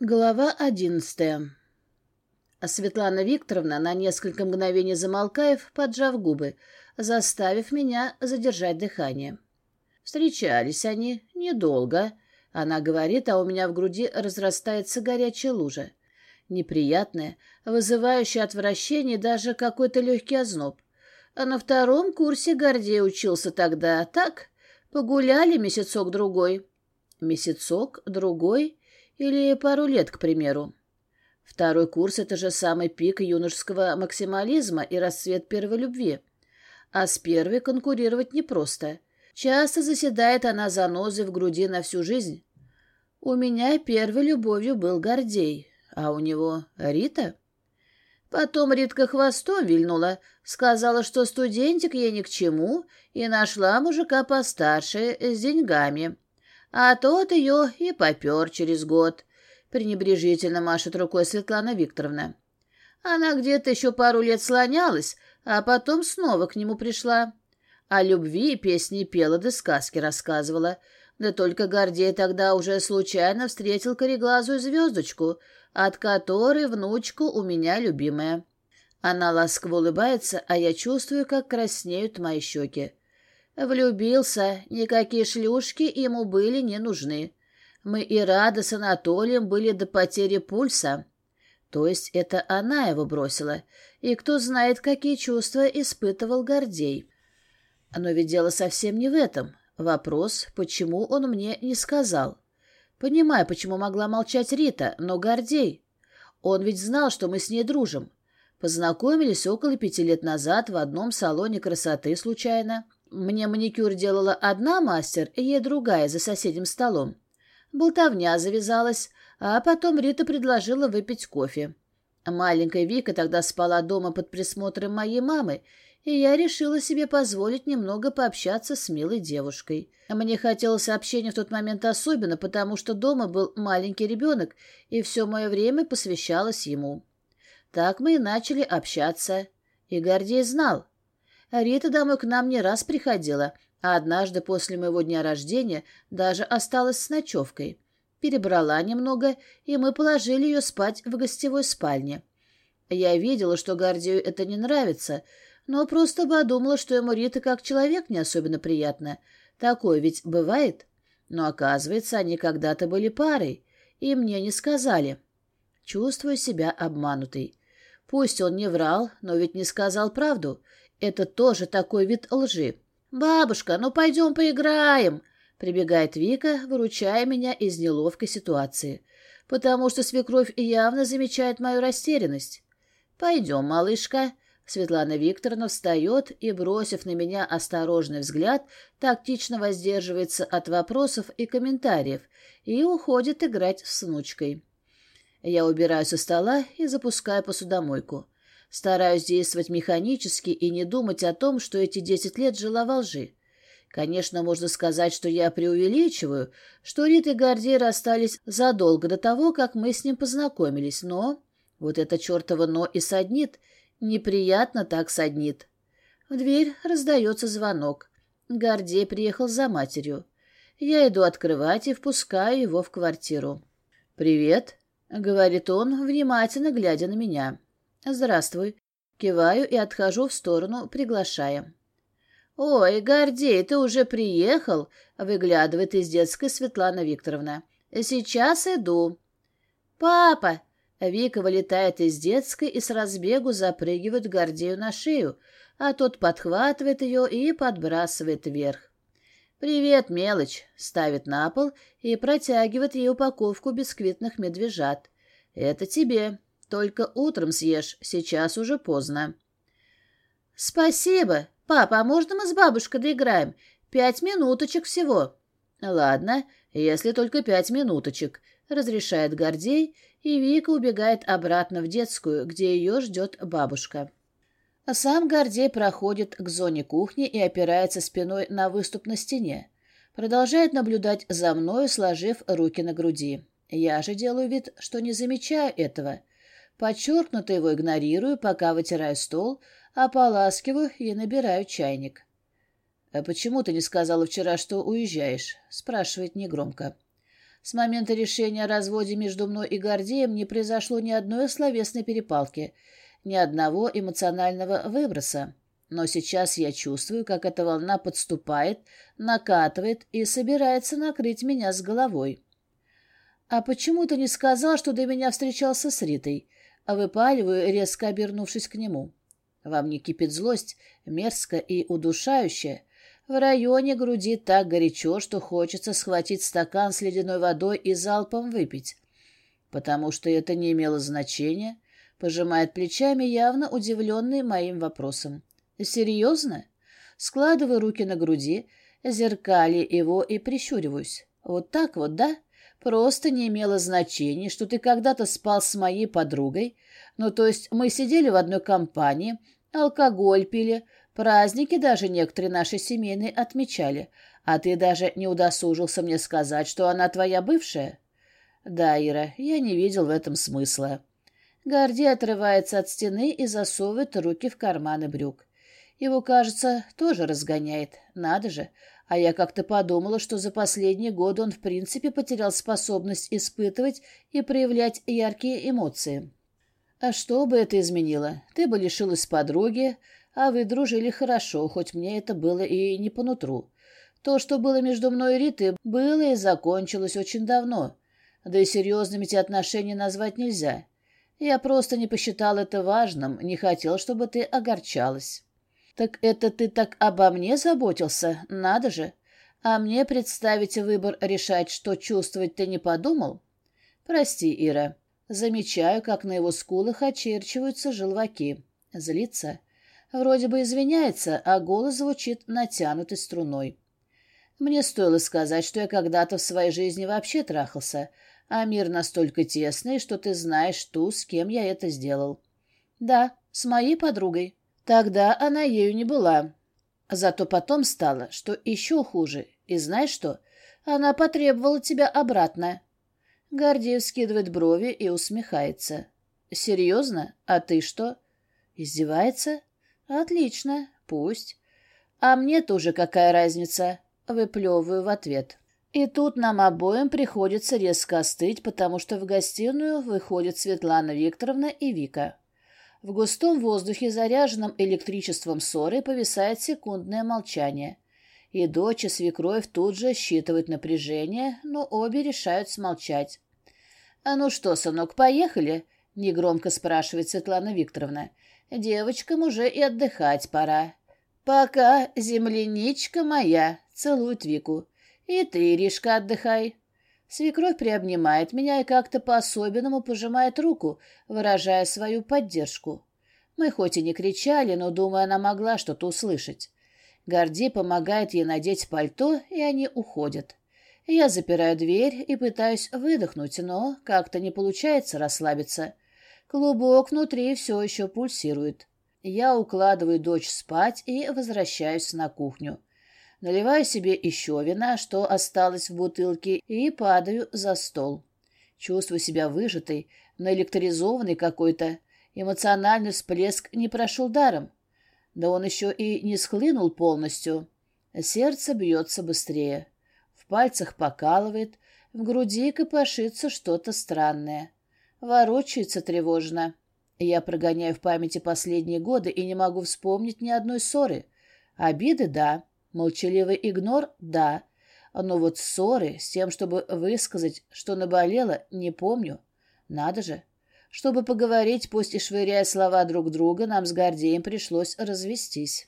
Глава одиннадцатая. Светлана Викторовна на несколько мгновений замолкаев, поджав губы, заставив меня задержать дыхание. Встречались они недолго. Она говорит, а у меня в груди разрастается горячая лужа. Неприятная, вызывающая отвращение даже какой-то легкий озноб. А на втором курсе Гордей учился тогда, так? Погуляли месяцок-другой. Месяцок-другой? Или пару лет, к примеру. Второй курс — это же самый пик юношеского максимализма и расцвет первой любви. А с первой конкурировать непросто. Часто заседает она занозой в груди на всю жизнь. У меня первой любовью был Гордей, а у него Рита. Потом Ритка хвостом вильнула, сказала, что студентик ей ни к чему, и нашла мужика постарше, с деньгами. А тот ее и попер через год. Пренебрежительно машет рукой Светлана Викторовна. Она где-то еще пару лет слонялась, а потом снова к нему пришла. О любви песни пела да сказки рассказывала. Да только Гордей тогда уже случайно встретил кореглазую звездочку, от которой внучку у меня любимая. Она ласково улыбается, а я чувствую, как краснеют мои щеки. Влюбился, никакие шлюшки ему были не нужны. Мы и рады с Анатолием были до потери пульса. То есть это она его бросила, и кто знает, какие чувства испытывал Гордей. Но ведь дело совсем не в этом. Вопрос, почему он мне не сказал. Понимаю, почему могла молчать Рита, но Гордей... Он ведь знал, что мы с ней дружим. Познакомились около пяти лет назад в одном салоне красоты случайно. Мне маникюр делала одна мастер, и ей другая за соседним столом. Болтовня завязалась, а потом Рита предложила выпить кофе. Маленькая Вика тогда спала дома под присмотром моей мамы, и я решила себе позволить немного пообщаться с милой девушкой. Мне хотелось общения в тот момент особенно, потому что дома был маленький ребенок, и все мое время посвящалось ему. Так мы и начали общаться. И Гордей знал — Рита домой к нам не раз приходила, а однажды после моего дня рождения даже осталась с ночевкой. Перебрала немного, и мы положили ее спать в гостевой спальне. Я видела, что Гордею это не нравится, но просто подумала, что ему Рита как человек не особенно приятна. Такое ведь бывает. Но, оказывается, они когда-то были парой, и мне не сказали. Чувствую себя обманутой. Пусть он не врал, но ведь не сказал правду — это тоже такой вид лжи. «Бабушка, ну пойдем поиграем!» Прибегает Вика, выручая меня из неловкой ситуации, потому что свекровь явно замечает мою растерянность. «Пойдем, малышка!» Светлана Викторовна встает и, бросив на меня осторожный взгляд, тактично воздерживается от вопросов и комментариев и уходит играть с внучкой. Я убираю со стола и запускаю посудомойку. Стараюсь действовать механически и не думать о том, что эти десять лет жила во лжи. Конечно, можно сказать, что я преувеличиваю, что Рит и Гордей расстались задолго до того, как мы с ним познакомились, но... Вот это чертово «но» и саднит. Неприятно так саднит. В дверь раздается звонок. Гордей приехал за матерью. Я иду открывать и впускаю его в квартиру. «Привет», — говорит он, внимательно глядя на меня. «Здравствуй». Киваю и отхожу в сторону, приглашая. «Ой, Гордей, ты уже приехал?» — выглядывает из детской Светлана Викторовна. «Сейчас иду». «Папа!» Вика вылетает из детской и с разбегу запрыгивает Гордею на шею, а тот подхватывает ее и подбрасывает вверх. «Привет, мелочь!» — ставит на пол и протягивает ей упаковку бисквитных медвежат. «Это тебе. Только утром съешь, сейчас уже поздно. Спасибо. Папа, а можно мы с бабушкой доиграем? Пять минуточек всего. Ладно, если только пять минуточек, разрешает Гордей, и Вика убегает обратно в детскую, где ее ждет бабушка. А сам Гордей проходит к зоне кухни и опирается спиной на выступ на стене. Продолжает наблюдать за мной, сложив руки на груди. Я же делаю вид, что не замечаю этого — Подчеркнуто его игнорирую, пока вытираю стол, ополаскиваю и набираю чайник. «А почему ты не сказала вчера, что уезжаешь?» — спрашивает негромко. С момента решения о разводе между мной и Гордеем не произошло ни одной словесной перепалки, ни одного эмоционального выброса. Но сейчас я чувствую, как эта волна подступает, накатывает и собирается накрыть меня с головой. «А почему ты не сказал, что до меня встречался с Ритой?» А выпаливаю, резко обернувшись к нему. Во мне кипит злость, мерзко и удушающая, в районе груди так горячо, что хочется схватить стакан с ледяной водой и залпом выпить. Потому что это не имело значения, пожимает плечами, явно удивленный моим вопросом. «Серьезно?» Складываю руки на груди, зеркали его и прищуриваюсь. «Вот так вот, да? Просто не имело значения, что ты когда-то спал с моей подругой. Ну, то есть мы сидели в одной компании, алкоголь пили, Праздники даже некоторые наши семейные отмечали, а ты даже не удосужился мне сказать, что она твоя бывшая. Да, Ира, я не видел в этом смысла. Горди отрывается от стены и засовывает руки в карманы брюк. Его, кажется, тоже разгоняет. Надо же. А я как-то подумала, что за последние годы он в принципе потерял способность испытывать и проявлять яркие эмоции. А что бы это изменило? Ты бы лишилась подруги, а вы дружили хорошо, хоть мне это было и не по нутру. То, что было между мной и Ритой, было и закончилось очень давно. Да и серьезными эти отношения назвать нельзя. Я просто не посчитал это важным, не хотел, чтобы ты огорчалась. Так это ты так обо мне заботился? Надо же. А мне представить выбор решать, что чувствовать ты не подумал? Прости, Ира. Замечаю, как на его скулах очерчиваются желваки. Злится. Вроде бы извиняется, а голос звучит натянутой струной. Мне стоило сказать, что я когда-то в своей жизни вообще трахался, а мир настолько тесный, что ты знаешь ту, с кем я это сделал. Да, с моей подругой. Тогда она ею не была. Зато потом стало, что еще хуже. И знаешь что? Она потребовала тебя обратно. Гордеев скидывает брови и усмехается. Серьезно? А ты что? Издевается? Отлично, пусть. А мне тоже какая разница? Выплевываю в ответ. И тут нам обоим приходится резко остыть, потому что в гостиную выходят Светлана Викторовна и Вика. В густом воздухе, заряженном электричеством ссоры, повисает секундное молчание. И дочь и свекровь тут же считывают напряжение, но обе решают смолчать. «А ну что, сынок, поехали?» — негромко спрашивает Светлана Викторовна. Девочкам уже и отдыхать пора. Пока, земляничка моя, целует Вику. И ты, Ришка, отдыхай. Свекровь приобнимает меня и как-то по-особенному пожимает руку, выражая свою поддержку. Мы хоть и не кричали, но, думаю, она могла что-то услышать. Горди помогает ей надеть пальто, и они уходят. Я запираю дверь и пытаюсь выдохнуть, но как-то не получается расслабиться. Клубок внутри все еще пульсирует. Я укладываю дочь спать и возвращаюсь на кухню. Наливаю себе еще вина, что осталось в бутылке, и падаю за стол. Чувствую себя выжатой, наэлектризованной какой-то. Эмоциональный всплеск не прошел даром. Да он еще и не схлынул полностью. Сердце бьется быстрее. В пальцах покалывает, в груди копошится что-то странное. Ворочается тревожно. Я прогоняю в памяти последние годы и не могу вспомнить ни одной ссоры. Обиды — да. Молчаливый игнор — да. Но вот ссоры с тем, чтобы высказать, что наболело, не помню. Надо же. Чтобы поговорить, пусть и швыряя слова друг друга, нам с Гордеем пришлось развестись.